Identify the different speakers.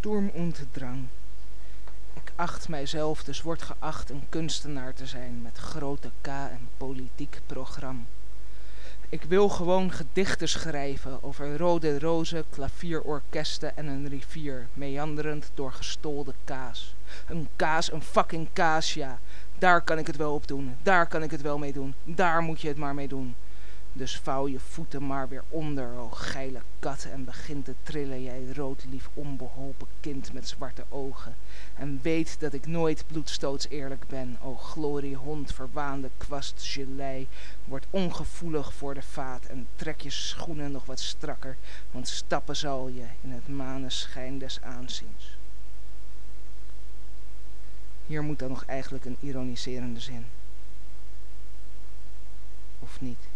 Speaker 1: Sturm und Drang. Ik acht mijzelf, dus wordt geacht een kunstenaar te zijn met grote K en politiek programma. Ik wil gewoon gedichten schrijven over rode rozen, klavierorkesten en een rivier, meanderend door gestolde kaas. Een kaas, een fucking kaas, ja. Daar kan ik het wel op doen, daar kan ik het wel mee doen, daar moet je het maar mee doen. Dus vouw je voeten maar weer onder, o geile kat, en begint te trillen, jij roodlief onbeholpen kind met zwarte ogen. En weet dat ik nooit bloedstoots eerlijk ben, o gloriehond, verwaande kwast gelei. Word ongevoelig voor de vaat en trek je schoenen nog wat strakker, want stappen zal je in het maneschijn des aanziens. Hier moet dan nog eigenlijk een ironiserende zin. Of niet?